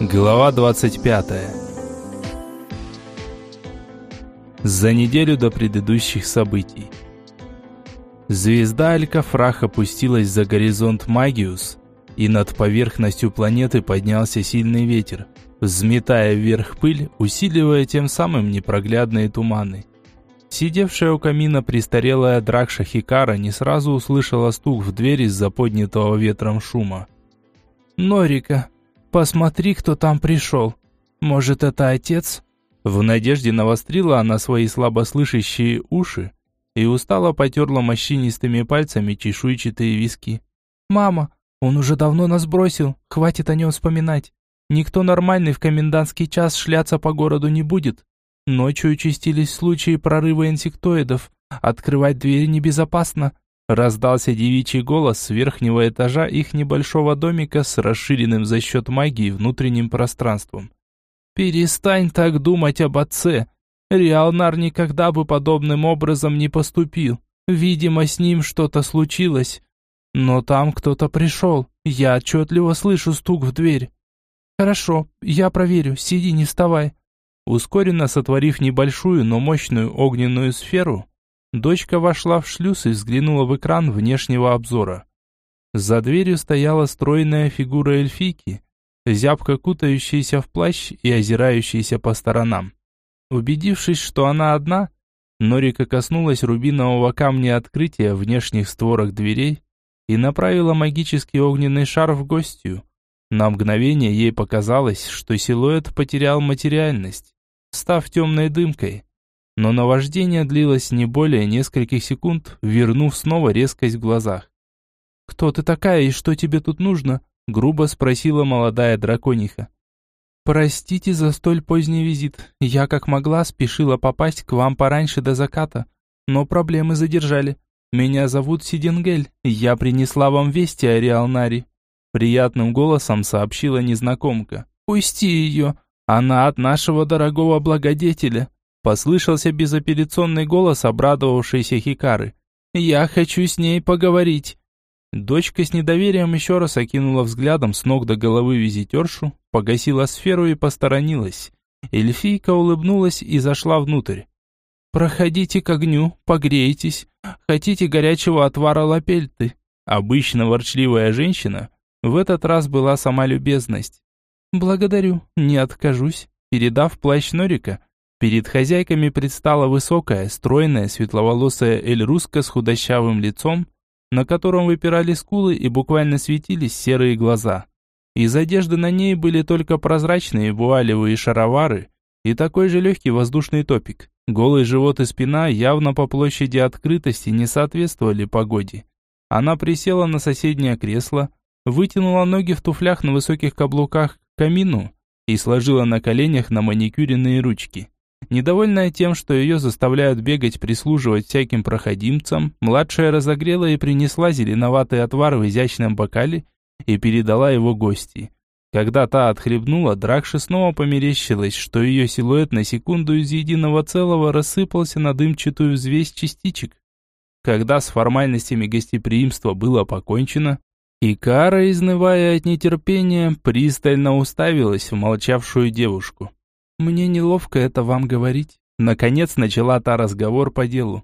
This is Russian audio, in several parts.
Глава 25. За неделю до предыдущих событий. Звезда Алькафрах опустилась за горизонт Магиус, и над поверхностью планеты поднялся сильный ветер, взметая вверх пыль, усиливая тем самым непроглядные туманы. Сидевшая у камина престарелая Дракша Хикара не сразу услышала стук в дверь из-за поднятого ветром шума. «Норика, Посмотри, кто там пришел. Может, это отец?» В надежде навострила она свои слабослышащие уши и устало потерла морщинистыми пальцами чешуйчатые виски. «Мама, он уже давно нас бросил, хватит о нем вспоминать. Никто нормальный в комендантский час шляться по городу не будет. Ночью участились случаи прорыва инсектоидов. Открывать двери небезопасно. Раздался девичий голос с верхнего этажа их небольшого домика с расширенным за счет магии внутренним пространством. «Перестань так думать об отце. Риалнар никогда бы подобным образом не поступил. Видимо, с ним что-то случилось. Но там кто-то пришел. Я отчетливо слышу стук в дверь. Хорошо, я проверю, сиди, не вставай». Ускоренно сотворив небольшую, но мощную огненную сферу, Дочка вошла в шлюз и взглянула в экран внешнего обзора. За дверью стояла стройная фигура эльфийки, зябко кутающаяся в плащ и озирающаяся по сторонам. Убедившись, что она одна, Норика коснулась рубинового камня открытия внешних створок дверей и направила магический огненный шар в гостью. На мгновение ей показалось, что силуэт потерял материальность, став темной дымкой но наваждение длилось не более нескольких секунд, вернув снова резкость в глазах. «Кто ты такая и что тебе тут нужно?» — грубо спросила молодая дракониха. «Простите за столь поздний визит. Я, как могла, спешила попасть к вам пораньше до заката, но проблемы задержали. Меня зовут Сиденгель, я принесла вам вести о Риалнаре». Приятным голосом сообщила незнакомка. «Пусти ее, она от нашего дорогого благодетеля». Послышался безапелляционный голос обрадовавшейся Хикары. «Я хочу с ней поговорить». Дочка с недоверием еще раз окинула взглядом с ног до головы визитершу, погасила сферу и посторонилась. Эльфийка улыбнулась и зашла внутрь. «Проходите к огню, погрейтесь. Хотите горячего отвара лапельты?» Обычно ворчливая женщина в этот раз была сама любезность. «Благодарю, не откажусь». Передав плащ Норика, Перед хозяйками предстала высокая, стройная, светловолосая эльруска с худощавым лицом, на котором выпирали скулы и буквально светились серые глаза. Из одежды на ней были только прозрачные вуалевые шаровары и такой же легкий воздушный топик. Голый живот и спина явно по площади открытости не соответствовали погоде. Она присела на соседнее кресло, вытянула ноги в туфлях на высоких каблуках к камину и сложила на коленях на маникюренные ручки. Недовольная тем, что ее заставляют бегать прислуживать всяким проходимцам, младшая разогрела и принесла зеленоватый отвар в изящном бокале и передала его гости. Когда та отхлебнула, Дракше снова померещилось, что ее силуэт на секунду из единого целого рассыпался на дымчатую взвесь частичек. Когда с формальностями гостеприимства было покончено, Икара, изнывая от нетерпения, пристально уставилась в молчавшую девушку. «Мне неловко это вам говорить». Наконец начала та разговор по делу.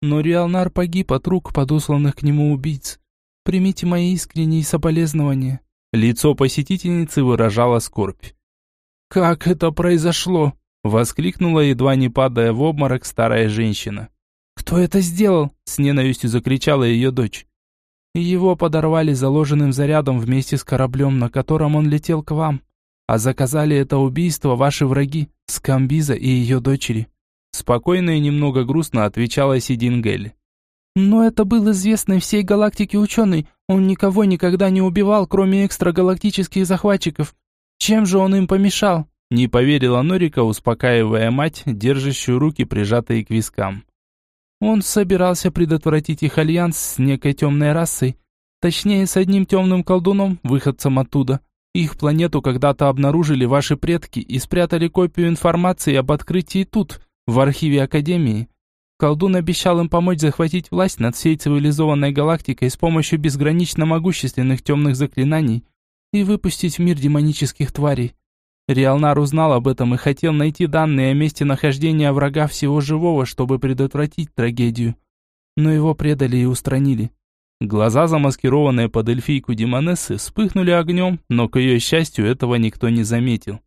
«Но Риалнар погиб от рук подосланных к нему убийц. Примите мои искренние соболезнования». Лицо посетительницы выражало скорбь. «Как это произошло?» Воскликнула, едва не падая в обморок, старая женщина. «Кто это сделал?» С ненавистью закричала ее дочь. Его подорвали заложенным зарядом вместе с кораблем, на котором он летел к вам а заказали это убийство ваши враги, Скамбиза и ее дочери». Спокойно и немного грустно отвечала Сидингель. «Но это был известный всей галактике ученый. Он никого никогда не убивал, кроме экстрагалактических захватчиков. Чем же он им помешал?» Не поверила Норика, успокаивая мать, держащую руки прижатые к вискам. Он собирался предотвратить их альянс с некой темной расой, точнее, с одним темным колдуном, выходцем оттуда. Их планету когда-то обнаружили ваши предки и спрятали копию информации об открытии тут, в архиве Академии. Колдун обещал им помочь захватить власть над всей цивилизованной галактикой с помощью безгранично могущественных темных заклинаний и выпустить в мир демонических тварей. Риалнар узнал об этом и хотел найти данные о месте нахождения врага всего живого, чтобы предотвратить трагедию. Но его предали и устранили. Глаза, замаскированные под эльфийку Демонессы, вспыхнули огнем, но, к ее счастью, этого никто не заметил.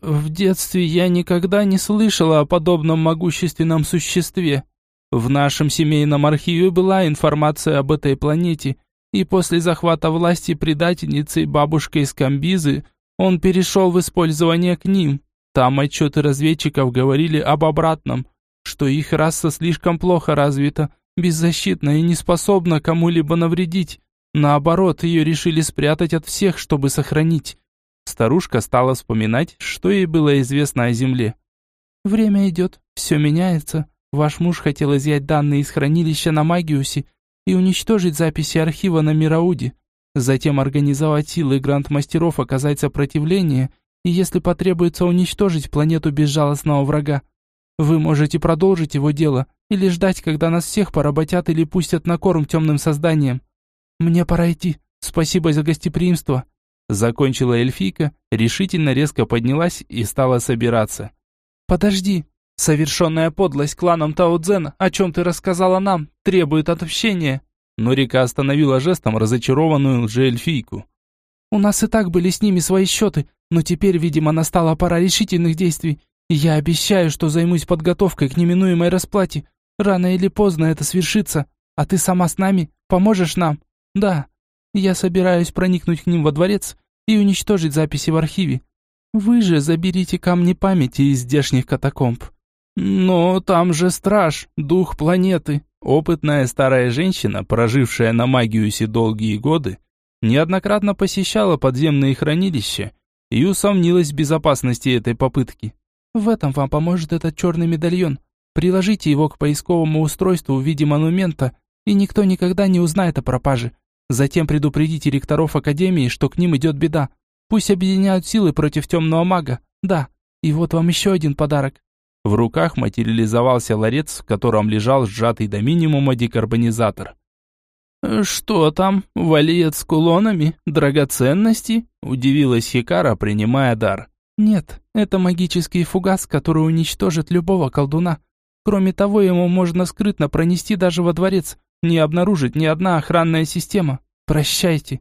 «В детстве я никогда не слышала о подобном могущественном существе. В нашем семейном архиве была информация об этой планете, и после захвата власти предательницей бабушкой из Камбизы он перешел в использование к ним. Там отчеты разведчиков говорили об обратном, что их раса слишком плохо развита, беззащитна и не способна кому-либо навредить. Наоборот, ее решили спрятать от всех, чтобы сохранить. Старушка стала вспоминать, что ей было известно о Земле. «Время идет, все меняется. Ваш муж хотел изъять данные из хранилища на Магиусе и уничтожить записи архива на Мирауде затем организовать силы гранд-мастеров оказать сопротивление и, если потребуется, уничтожить планету безжалостного врага. Вы можете продолжить его дело или ждать, когда нас всех поработят или пустят на корм темным созданиям. Мне пора идти. Спасибо за гостеприимство. Закончила эльфийка, решительно резко поднялась и стала собираться. Подожди. Совершенная подлость кланом Таудзен, о чем ты рассказала нам, требует отмщения. Но Рика остановила жестом разочарованную лжеэльфийку. «У нас и так были с ними свои счеты, но теперь, видимо, настала пора решительных действий. Я обещаю, что займусь подготовкой к неминуемой расплате. Рано или поздно это свершится. А ты сама с нами? Поможешь нам?» «Да. Я собираюсь проникнуть к ним во дворец и уничтожить записи в архиве. Вы же заберите камни памяти из здешних катакомб». «Но там же страж, дух планеты», Опытная старая женщина, прожившая на Магиусе долгие годы, неоднократно посещала подземные хранилища и усомнилась в безопасности этой попытки. В этом вам поможет этот черный медальон. Приложите его к поисковому устройству в виде монумента, и никто никогда не узнает о пропаже. Затем предупредите ректоров Академии, что к ним идет беда. Пусть объединяют силы против темного мага. Да, и вот вам еще один подарок. В руках материализовался ларец, в котором лежал сжатый до минимума декарбонизатор. «Что там? Валет с кулонами? Драгоценности?» – удивилась Хикара, принимая дар. «Нет, это магический фугас, который уничтожит любого колдуна. Кроме того, ему можно скрытно пронести даже во дворец, не обнаружить ни одна охранная система. Прощайте».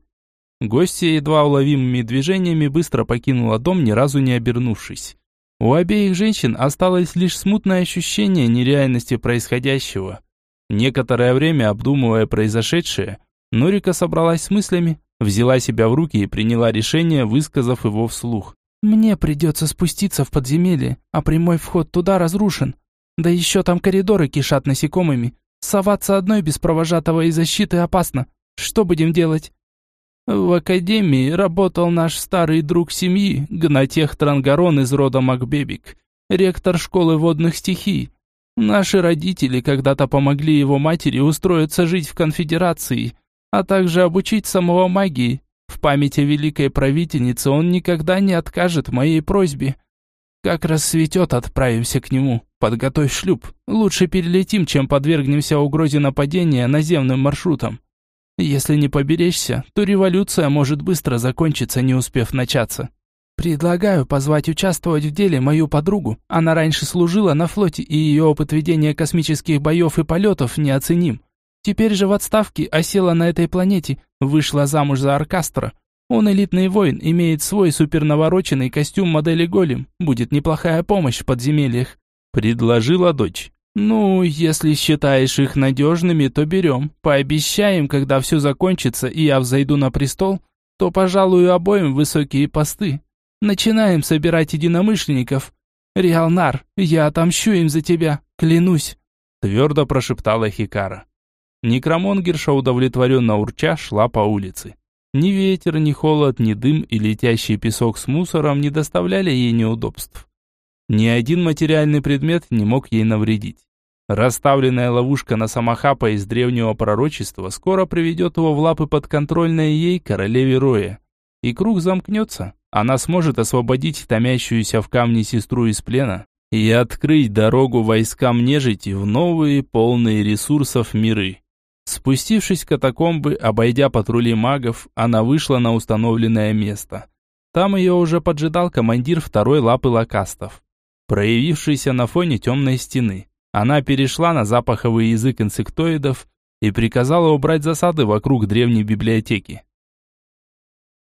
Гостья едва уловимыми движениями быстро покинула дом, ни разу не обернувшись. У обеих женщин осталось лишь смутное ощущение нереальности происходящего. Некоторое время обдумывая произошедшее, Норика собралась с мыслями, взяла себя в руки и приняла решение, высказав его вслух. «Мне придется спуститься в подземелье, а прямой вход туда разрушен. Да еще там коридоры кишат насекомыми. Соваться одной без провожатого и защиты опасно. Что будем делать?» В академии работал наш старый друг семьи, Гнатех Трангарон из рода Макбебик, ректор школы водных стихий. Наши родители когда-то помогли его матери устроиться жить в конфедерации, а также обучить самого магии. В память о великой правительнице он никогда не откажет моей просьбе. Как рассветет, отправимся к нему. Подготовь шлюп. Лучше перелетим, чем подвергнемся угрозе нападения наземным маршрутом. Если не поберечься, то революция может быстро закончиться, не успев начаться. Предлагаю позвать участвовать в деле мою подругу. Она раньше служила на флоте, и ее опыт ведения космических боев и полетов неоценим. Теперь же в отставке осела на этой планете, вышла замуж за Аркастра. Он элитный воин, имеет свой супернавороченный костюм модели Голем. Будет неплохая помощь в подземельях. Предложила дочь. «Ну, если считаешь их надежными, то берем. Пообещаем, когда все закончится и я взойду на престол, то, пожалуй, обоим высокие посты. Начинаем собирать единомышленников. Риалнар, я отомщу им за тебя, клянусь», твердо прошептала Хикара. Некромонгерша, удовлетворенно урча, шла по улице. Ни ветер, ни холод, ни дым и летящий песок с мусором не доставляли ей неудобств. Ни один материальный предмет не мог ей навредить. Расставленная ловушка на самохапа из древнего пророчества скоро приведет его в лапы подконтрольной ей королеве Роя. И круг замкнется. Она сможет освободить томящуюся в камне сестру из плена и открыть дорогу войскам нежити в новые, полные ресурсов миры. Спустившись в катакомбы, обойдя патрули магов, она вышла на установленное место. Там ее уже поджидал командир второй лапы лакастов, проявившийся на фоне темной стены. Она перешла на запаховый язык инсектоидов и приказала убрать засады вокруг древней библиотеки.